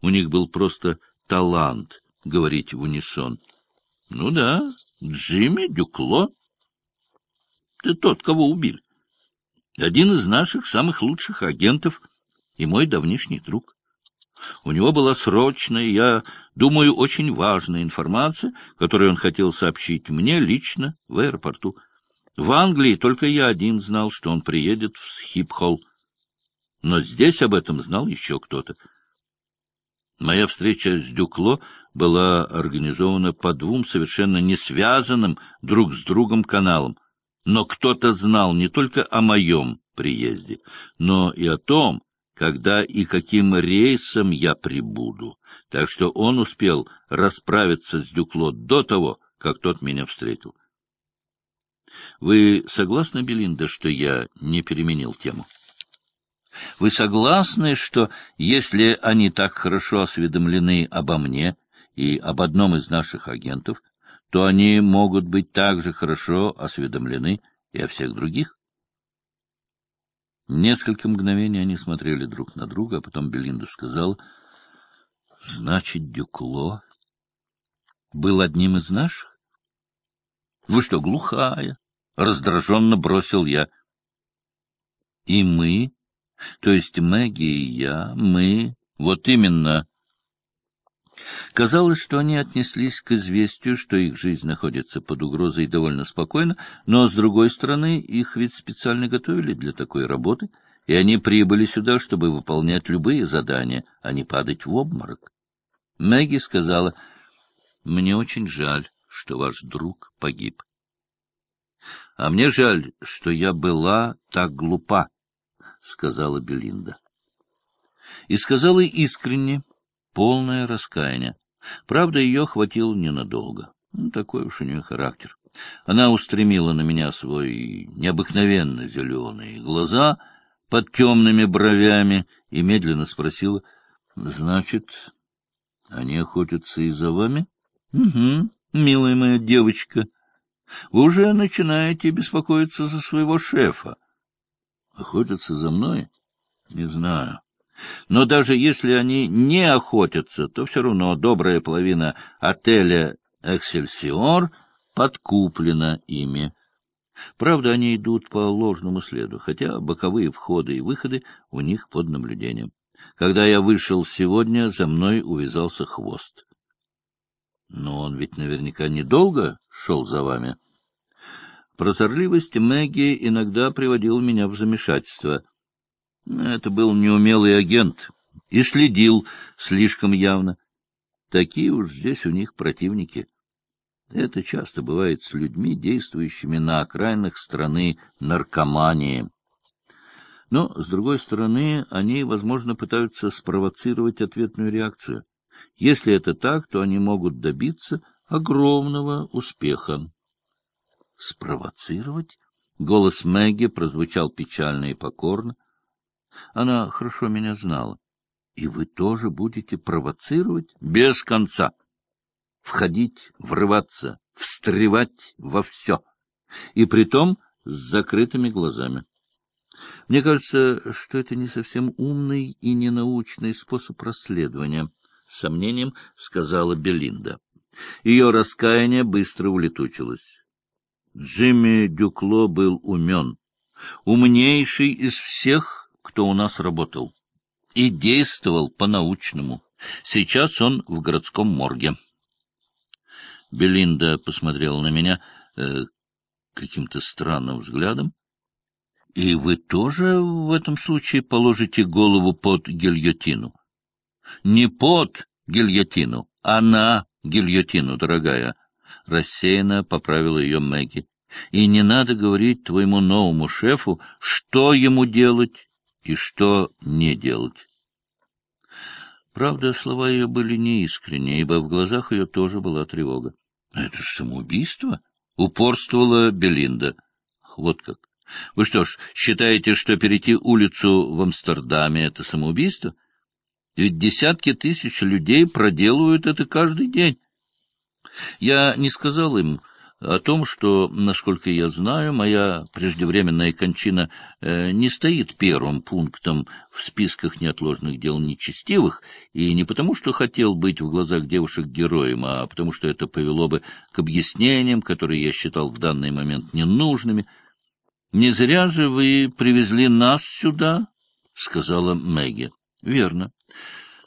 У них был просто талант говорить в унисон. — Ну да, Джимми Дюкло. Ты тот, кого убили. Один из наших самых лучших агентов и мой давнишний друг. У него была срочная, я думаю, очень важная информация, которую он хотел сообщить мне лично в аэропорту. В Англии только я один знал, что он приедет в Схипхолл. Но здесь об этом знал еще кто-то. Моя встреча с Дюкло была организована по двум совершенно не связанным друг с другом каналам. Но кто-то знал не только о моем приезде, но и о том, когда и каким рейсом я прибуду. Так что он успел расправиться с Дюкло до того, как тот меня встретил. Вы согласны, Белинда, что я не переменил тему? Вы согласны, что если они так хорошо осведомлены обо мне и об одном из наших агентов, то они могут быть также хорошо осведомлены и о всех других? Несколько мгновений они смотрели друг на друга, а потом Белинда сказала, — Значит, Дюкло был одним из наших? — Вы что, глухая? — раздраженно бросил я. — И мы, то есть Мэгги и я, мы, вот именно, Казалось, что они отнеслись к известию, что их жизнь находится под угрозой довольно спокойно, но, с другой стороны, их ведь специально готовили для такой работы, и они прибыли сюда, чтобы выполнять любые задания, а не падать в обморок. Мэгги сказала, «Мне очень жаль, что ваш друг погиб». «А мне жаль, что я была так глупа», — сказала Белинда. И сказала искренне, полное раскаяние. Правда, ее хватило ненадолго. Ну, такой уж у нее характер. Она устремила на меня свои необыкновенно зеленые глаза под темными бровями и медленно спросила, — Значит, они охотятся и за вами? — Угу, милая моя девочка. Вы уже начинаете беспокоиться за своего шефа. — Охотятся за мной? — Не знаю. Но даже если они не охотятся, то все равно добрая половина отеля «Эксельсиор» подкуплена ими. Правда, они идут по ложному следу, хотя боковые входы и выходы у них под наблюдением. Когда я вышел сегодня, за мной увязался хвост. Но он ведь наверняка недолго шел за вами. Прозорливость Мэгги иногда приводила меня в замешательство — это был неумелый агент и следил слишком явно. Такие уж здесь у них противники. Это часто бывает с людьми, действующими на окраинах страны наркомании. Но, с другой стороны, они, возможно, пытаются спровоцировать ответную реакцию. Если это так, то они могут добиться огромного успеха. «Спровоцировать?» Голос Мэгги прозвучал печально и покорно. Она хорошо меня знала. И вы тоже будете провоцировать без конца. Входить, врываться, встревать во все. И притом с закрытыми глазами. Мне кажется, что это не совсем умный и ненаучный способ расследования, — сомнением сказала Белинда. Ее раскаяние быстро улетучилось. Джимми Дюкло был умен, умнейший из всех кто у нас работал. И действовал по-научному. Сейчас он в городском морге. Белинда посмотрела на меня э, каким-то странным взглядом. — И вы тоже в этом случае положите голову под гильотину? — Не под гильотину, а на гильотину, дорогая. Рассеянно поправила ее Мэгги. — И не надо говорить твоему новому шефу, что ему делать и что не делать. Правда, слова ее были неискренни, ибо в глазах ее тоже была тревога. — Это же самоубийство? — упорствовала Белинда. — Вот как. Вы что ж, считаете, что перейти улицу в Амстердаме — это самоубийство? Ведь десятки тысяч людей проделывают это каждый день. Я не сказал им, о том, что, насколько я знаю, моя преждевременная кончина э, не стоит первым пунктом в списках неотложных дел нечестивых, и не потому, что хотел быть в глазах девушек героем, а потому, что это повело бы к объяснениям, которые я считал в данный момент ненужными. — Не зря же вы привезли нас сюда, — сказала Мэгги. — Верно.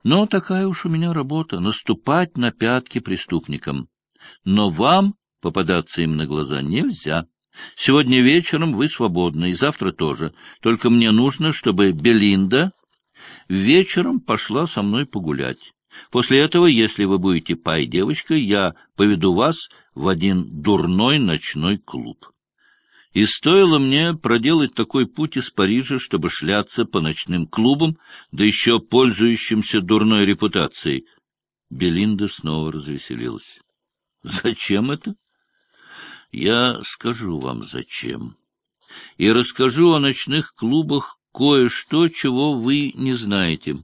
Но такая уж у меня работа — наступать на пятки преступникам. Но вам попадаться им на глаза нельзя. Сегодня вечером вы свободны, и завтра тоже. Только мне нужно, чтобы Белинда вечером пошла со мной погулять. После этого, если вы будете пай-девочкой, я поведу вас в один дурной ночной клуб. И стоило мне проделать такой путь из Парижа, чтобы шляться по ночным клубам, да еще пользующимся дурной репутацией. Белинда снова развеселилась. — Зачем это? — Я скажу вам, зачем. И расскажу о ночных клубах кое-что, чего вы не знаете.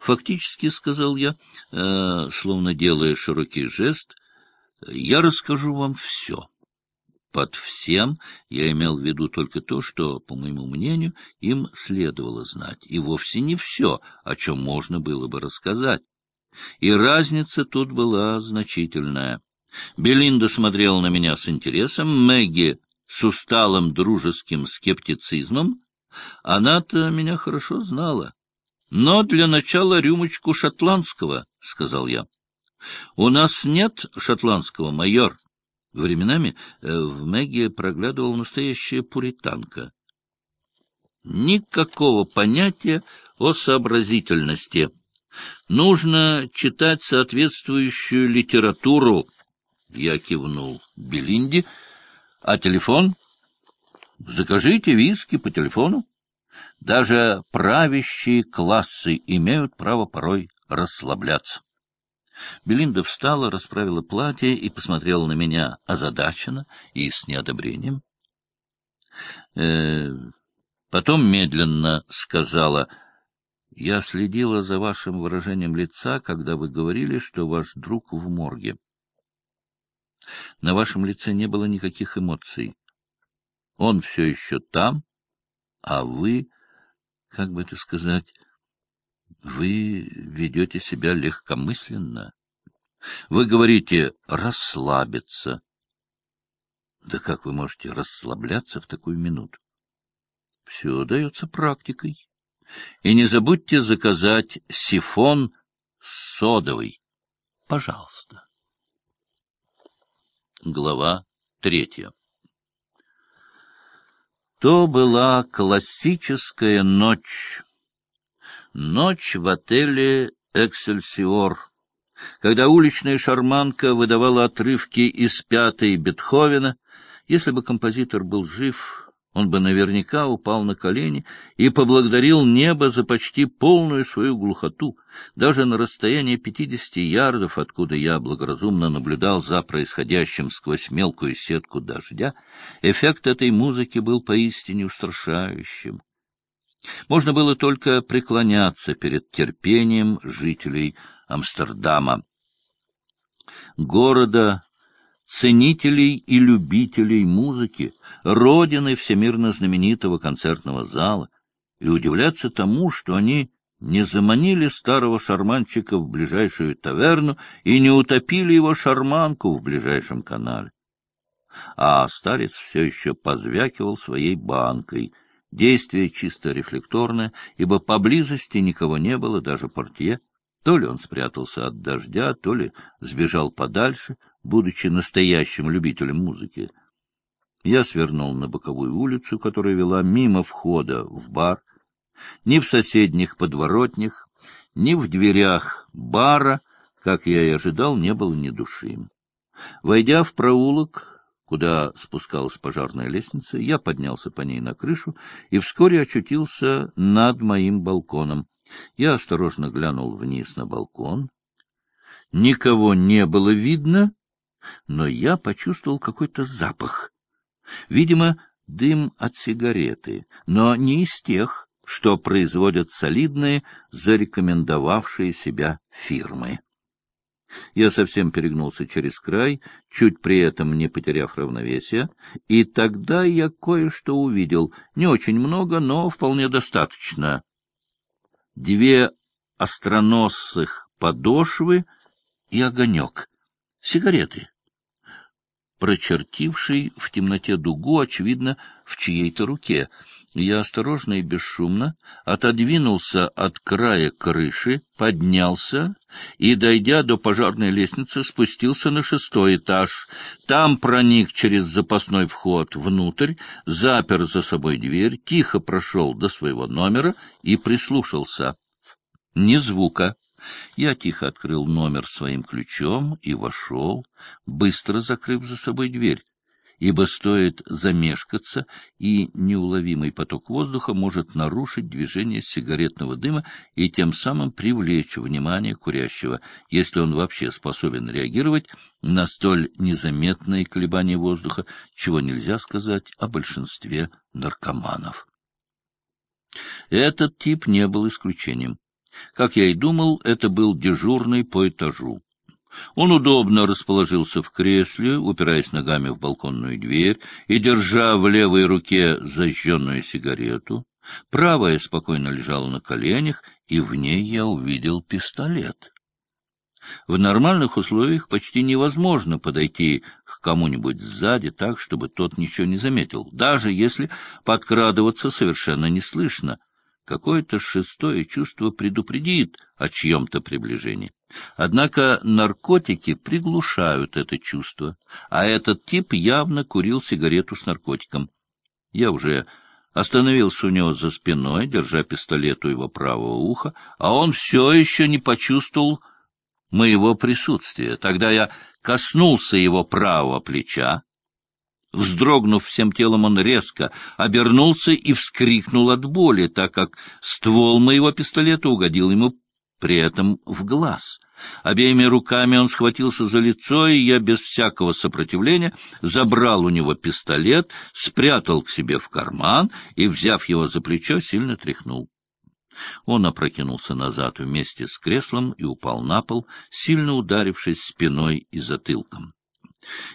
Фактически, — сказал я, э, словно делая широкий жест, — я расскажу вам все. — под всем я имел в виду только то, что, по моему мнению, им следовало знать, и вовсе не все, о чем можно было бы рассказать. И разница тут была значительная. Белинда смотрела на меня с интересом, Мэгги с усталым дружеским скептицизмом. Она-то меня хорошо знала. Но для начала рюмочку шотландского, — сказал я. — У нас нет шотландского, майор, Временами э, в Мэгги проглядывала настоящая пуританка. Никакого понятия о сообразительности. Нужно читать соответствующую литературу. Я кивнул Белинди. А телефон? Закажите виски по телефону. Даже правящие классы имеют право порой расслабляться. Белинда встала, расправила платье и посмотрела на меня озадаченно и с неодобрением. Э, потом медленно сказала, «Я следила за вашим выражением лица, когда вы говорили, что ваш друг в морге. На вашем лице не было никаких эмоций. Он все еще там, а вы, как бы это сказать, вы ведете себя легкомысленно. Вы говорите «расслабиться». Да как вы можете расслабляться в такую минуту? Все дается практикой. И не забудьте заказать сифон содовый. Пожалуйста. Глава третья То была классическая ночь Ночь в отеле «Эксельсиор», когда уличная шарманка выдавала отрывки из пятой Бетховена. Если бы композитор был жив, он бы наверняка упал на колени и поблагодарил небо за почти полную свою глухоту. Даже на расстоянии пятидесяти ярдов, откуда я благоразумно наблюдал за происходящим сквозь мелкую сетку дождя, эффект этой музыки был поистине устрашающим. Можно было только преклоняться перед терпением жителей Амстердама. Города, ценителей и любителей музыки, родины всемирно знаменитого концертного зала, и удивляться тому, что они не заманили старого шарманчика в ближайшую таверну и не утопили его шарманку в ближайшем канале. А старец все еще позвякивал своей банкой — Действие чисто рефлекторное, ибо поблизости никого не было, даже портье. То ли он спрятался от дождя, то ли сбежал подальше, будучи настоящим любителем музыки. Я свернул на боковую улицу, которая вела мимо входа в бар. Ни в соседних подворотнях, ни в дверях бара, как я и ожидал, не было ни души. Войдя в проулок, куда спускалась пожарная лестница, я поднялся по ней на крышу и вскоре очутился над моим балконом. Я осторожно глянул вниз на балкон. Никого не было видно, но я почувствовал какой-то запах. Видимо, дым от сигареты, но не из тех, что производят солидные, зарекомендовавшие себя фирмы. Я совсем перегнулся через край, чуть при этом не потеряв равновесие, и тогда я кое-что увидел. Не очень много, но вполне достаточно. Две остроносых подошвы и огонек. Сигареты прочертивший в темноте дугу, очевидно, в чьей-то руке. Я осторожно и бесшумно отодвинулся от края крыши, поднялся и, дойдя до пожарной лестницы, спустился на шестой этаж. Там проник через запасной вход внутрь, запер за собой дверь, тихо прошел до своего номера и прислушался. Ни звука. Я тихо открыл номер своим ключом и вошел, быстро закрыв за собой дверь, ибо стоит замешкаться, и неуловимый поток воздуха может нарушить движение сигаретного дыма и тем самым привлечь внимание курящего, если он вообще способен реагировать на столь незаметные колебания воздуха, чего нельзя сказать о большинстве наркоманов. Этот тип не был исключением. Как я и думал, это был дежурный по этажу. Он удобно расположился в кресле, упираясь ногами в балконную дверь и держа в левой руке зажженную сигарету. Правая спокойно лежала на коленях, и в ней я увидел пистолет. В нормальных условиях почти невозможно подойти к кому-нибудь сзади так, чтобы тот ничего не заметил, даже если подкрадываться совершенно не слышно. Какое-то шестое чувство предупредит о чьем-то приближении. Однако наркотики приглушают это чувство, а этот тип явно курил сигарету с наркотиком. Я уже остановился у него за спиной, держа пистолет у его правого уха, а он все еще не почувствовал моего присутствия. Тогда я коснулся его правого плеча, Вздрогнув всем телом, он резко обернулся и вскрикнул от боли, так как ствол моего пистолета угодил ему при этом в глаз. Обеими руками он схватился за лицо, и я без всякого сопротивления забрал у него пистолет, спрятал к себе в карман и, взяв его за плечо, сильно тряхнул. Он опрокинулся назад вместе с креслом и упал на пол, сильно ударившись спиной и затылком.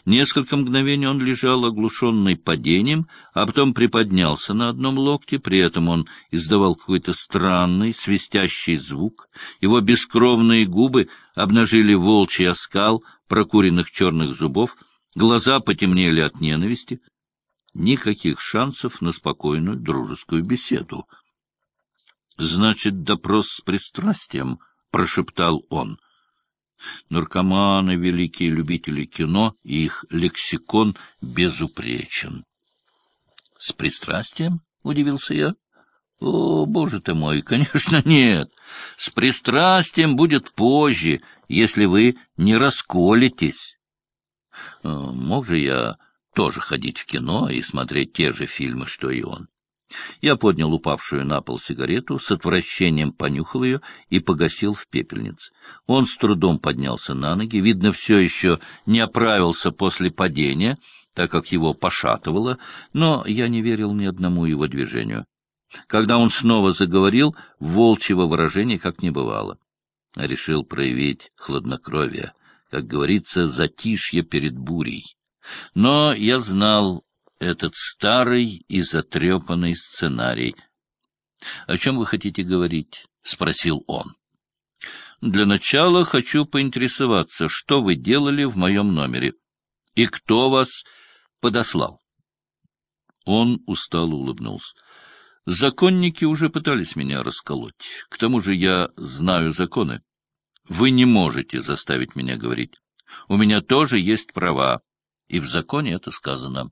Несколько мгновений он лежал оглушенный падением, а потом приподнялся на одном локте, при этом он издавал какой-то странный свистящий звук. Его бескровные губы обнажили волчий оскал прокуренных черных зубов, глаза потемнели от ненависти. Никаких шансов на спокойную дружескую беседу. — Значит, допрос с пристрастием, — прошептал он. — Наркоманы — великие любители кино, и их лексикон безупречен. — С пристрастием? — удивился я. — О, боже ты мой, конечно, нет. С пристрастием будет позже, если вы не расколетесь. Э, мог же я тоже ходить в кино и смотреть те же фильмы, что и он. Я поднял упавшую на пол сигарету, с отвращением понюхал ее и погасил в пепельнице. Он с трудом поднялся на ноги, видно, все еще не оправился после падения, так как его пошатывало, но я не верил ни одному его движению. Когда он снова заговорил, волчьего выражения как не бывало. Решил проявить хладнокровие, как говорится, затишье перед бурей. Но я знал, этот старый и затрепанный сценарий. — О чем вы хотите говорить? — спросил он. — Для начала хочу поинтересоваться, что вы делали в моем номере и кто вас подослал. Он устало улыбнулся. Законники уже пытались меня расколоть. К тому же я знаю законы. Вы не можете заставить меня говорить. У меня тоже есть права, и в законе это сказано.